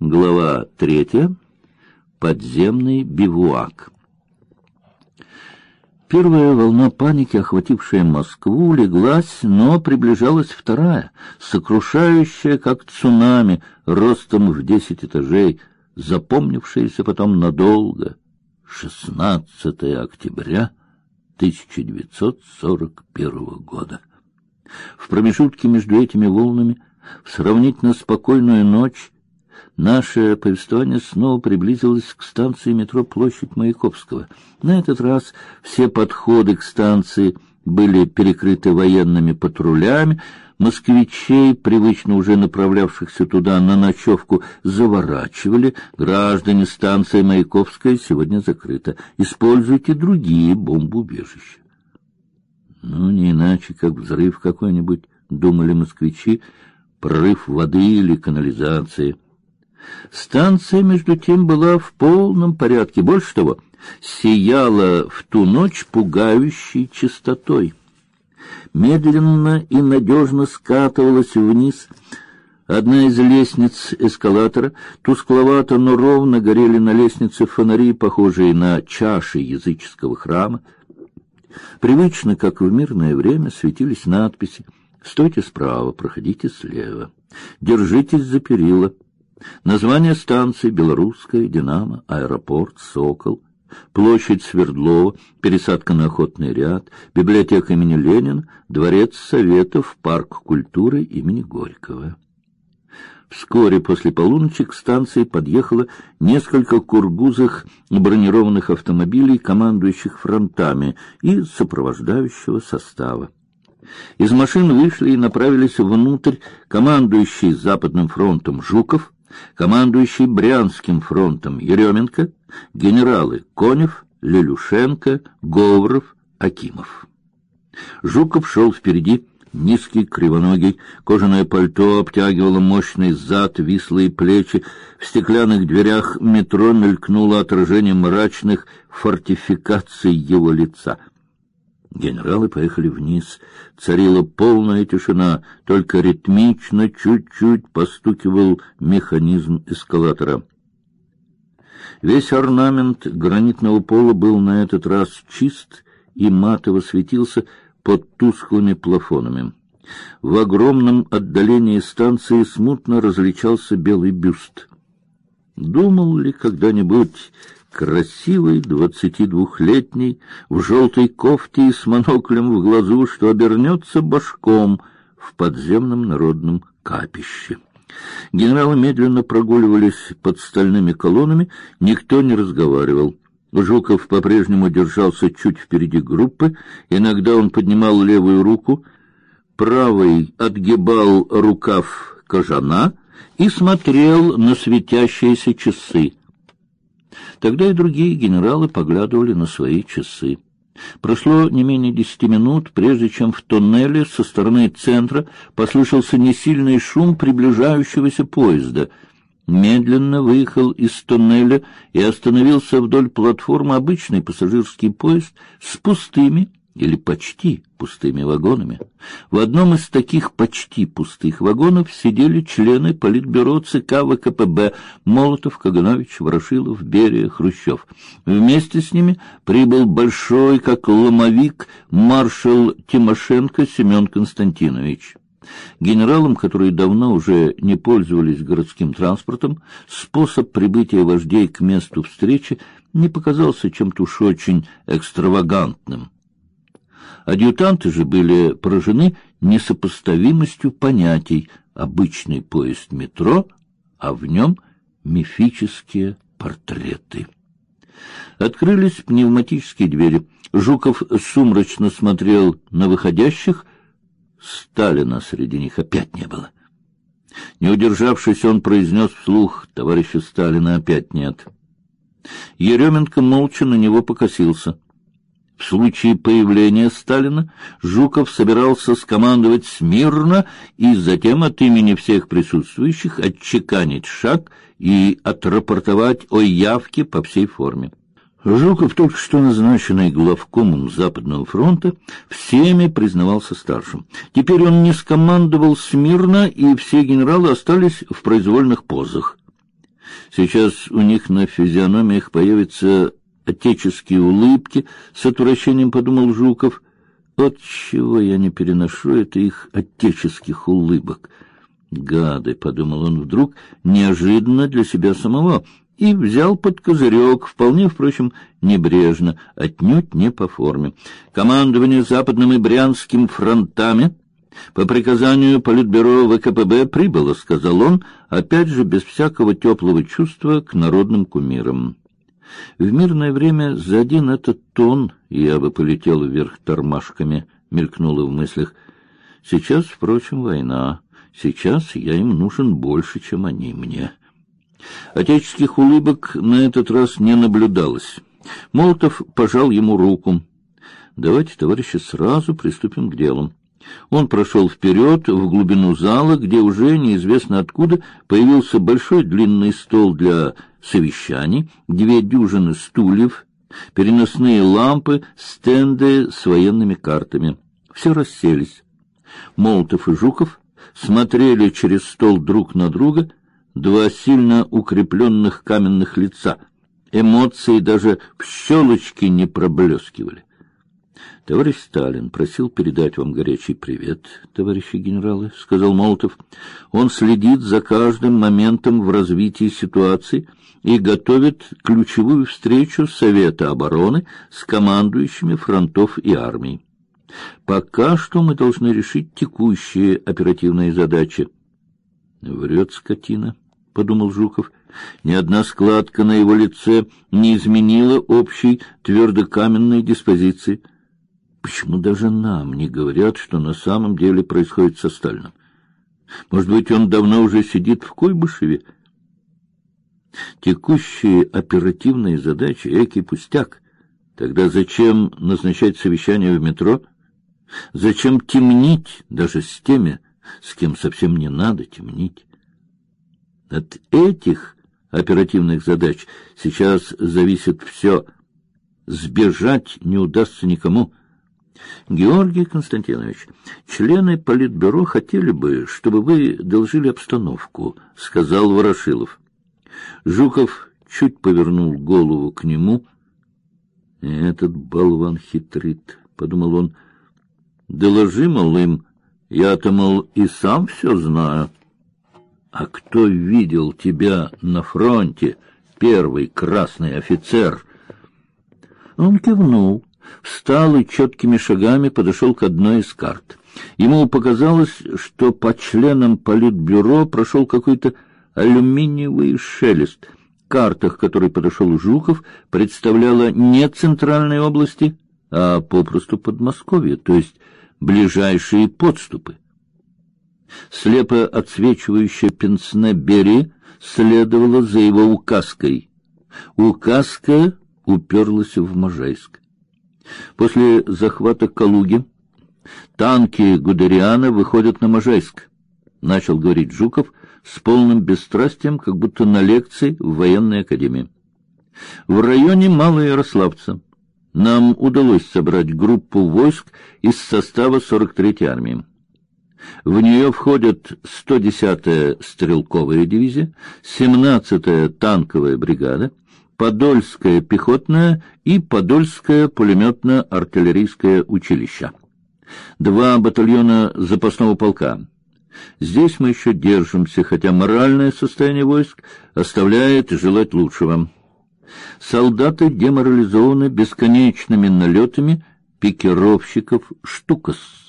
Глава третья. Подземный бивуак. Первая волна паники, охватившая Москву, леглась, но приближалась вторая, сокрушающая, как цунами, ростом в десять этажей, запомнившаяся потом надолго. 16 октября 1941 года. В промежутке между этими волнами, в сравнительно спокойную ночь, Наше повествование снова приблизилось к станции метро Площадь Маяковского. На этот раз все подходы к станции были перекрыты военными патрулями. Москвичей, привычно уже направлявшихся туда на ночевку, заворачивали. Граждане станции Маяковская сегодня закрыта. Используйте другие бомбоубежища. Ну, не иначе, как взрыв какой-нибудь, думали москвичи, прорыв воды или канализации. Станция, между тем, была в полном порядке. Больше того, сияла в ту ночь пугающей чистотой. Медленно и надежно скатывалась вниз одна из лестниц эскалатора. Тускловато, но ровно горели на лестнице фонари, похожие на чаши языческого храма. Привычно, как в мирное время, светились надписи «Стойте справа, проходите слева, держитесь за перила». Название станции Белорусская, Динамо, аэропорт, Сокол, площадь Свердлова, пересадка на охотный ряд, библиотека имени Ленина, дворец Советов, парк культуры имени Горького. Вскоре после полуночи к станции подъехало несколько кургузых бронированных автомобилей, командующих фронтами и сопровождающего состава. Из машин вышли и направились внутрь командующий Западным фронтом Жуков, командующий Брянским фронтом Еременко, генералы Конев, Лелюшенко, Говоров, Акимов. Жуков шел впереди, низкий, кривоногий, кожаное пальто обтягивало мощный зад, вислые плечи. В стеклянных дверях метро мелькнуло отражение мрачных фортификаций его лица — Генералы поехали вниз. Царила полная тишина, только ритмично чуть-чуть постукивал механизм эскалатора. Весь орнамент гранитного пола был на этот раз чист и матово светился под тусклыми плафонами. В огромном отдалении станции смутно различался белый бюст. Думал ли когда-нибудь красивый двадцатидвухлетний в желтой кофте и с моноклем в глазу, что обернется башком в подземном народном капище. Генералы медленно прогуливались под стальными колоннами, никто не разговаривал. Жуков по-прежнему держался чуть впереди группы, иногда он поднимал левую руку, правой отгибал рукав кожана и смотрел на светящиеся часы. Тогда и другие генералы поглядывали на свои часы. Прошло не менее десяти минут, прежде чем в тоннеле со стороны центра послышался несильный шум приближающегося поезда. Медленно выехал из тоннеля и остановился вдоль платформы обычный пассажирский поезд с пустыми или почти пустыми вагонами. В одном из таких почти пустых вагонов сидели члены политбюро ЦК ВКПБ Молотов, Каганович, Ворошилов, Берия, Хрущев. Вместе с ними прибыл большой, как ломовик, маршал Тимошенко Семен Константинович. Генералам, которые давно уже не пользовались городским транспортом, способ прибытия вождей к месту встречи не показался чем-то уж очень экстравагантным. Адъютанты же были поражены несопоставимостью понятий обычный поезд метро, а в нем мифические портреты. Открылись пневматические двери. Жуков сумрачно смотрел на выходящих. Сталина среди них опять не было. Не удержавшись, он произнес вслух: "Товарища Сталина опять нет". Еременко молча на него покосился. В случае появления Сталина Жуков собирался скомандовать смирно и затем от имени всех присутствующих отчеканить шаг и отрапортовать о явке по всей форме. Жуков, только что назначенный главкомом Западного фронта, всеми признавался старшим. Теперь он не скомандовал смирно, и все генералы остались в произвольных позах. Сейчас у них на физиономиях появятся отеческие улыбки, с отвращением подумал Жуков. Вот чего я не переношу это их отеческих улыбок. Гады, подумал он вдруг, неожиданно для себя самого, и взял под козырек, вполне, впрочем, небрежно, отнюдь не по форме. Командование Западным и Брянским фронтами по приказанию Политбюро ВКПБ прибыло, сказал он, опять же без всякого теплого чувства к народным кумирам. В мирное время за один этот тон я бы полетел вверх тормашками, мелькнуло в мыслях. Сейчас, впрочем, война. Сейчас я им нужен больше, чем они мне. Отеческих улыбок на этот раз не наблюдалось. Молотов пожал ему руку. Давайте, товарищи, сразу приступим к делу. Он прошел вперед в глубину зала, где уже неизвестно откуда появился большой длинный стол для совещаний, две дюжины стульев, переносные лампы, стенды с военными картами. Все расселись. Молотов и Жуков смотрели через стол друг на друга, два сильно укрепленных каменных лица. Эмоции даже в щелочке не проблескивали. Товарищ Сталин просил передать вам горячий привет, товарищи генералы, сказал Молотов. Он следит за каждым моментом в развитии ситуации и готовит ключевую встречу Совета обороны с командующими фронтов и армий. Пока что мы должны решить текущие оперативные задачи. Врет скотина, подумал Жуков. Ни одна складка на его лице не изменила общей твердокаменной диспозиции. Почему даже нам не говорят, что на самом деле происходит со Сталиным? Может быть, он давно уже сидит в Куйбышеве? Текущие оперативные задачи — экий пустяк. Тогда зачем назначать совещание в метро? Зачем темнить даже с теми, с кем совсем не надо темнить? От этих оперативных задач сейчас зависит все. Сбежать не удастся никому. Георгий Константинович, члены политбюро хотели бы, чтобы вы доложили обстановку, сказал Ворошилов. Жуков чуть повернул голову к нему. Этот болван хитрит, подумал он. Доложи, мол, им, я-то, мол, и сам все знаю. А кто видел тебя на фронте, первый красный офицер? Он кивнул встал и четкими шагами подошел к одной из карт. Ему показалось, что по членам политбюро прошел какой-то алюминиевый шелест. Карта, к которой подошел Жуков, представляла не центральные области, а попросту Подмосковье, то есть ближайшие подступы. Слепо отсвечивающая пенсне Бери следовала за его указкой. Указка уперлась в Можайск. После захвата Калуги танки Гудериана выходят на Можайск, начал говорить Жуков с полным бесстрастием, как будто на лекции в военной академии. В районе Малоярославца нам удалось собрать группу войск из состава 43-й армии. В нее входят 110-я стрелковая дивизия, 17-я танковая бригада, Подольское пехотное и Подольское пулеметно-артиллерийское училище. Два батальона запасного полка. Здесь мы еще держимся, хотя моральное состояние войск оставляет желать лучшего. Солдаты деморализованы бесконечными налетами пикировщиков «Штукас».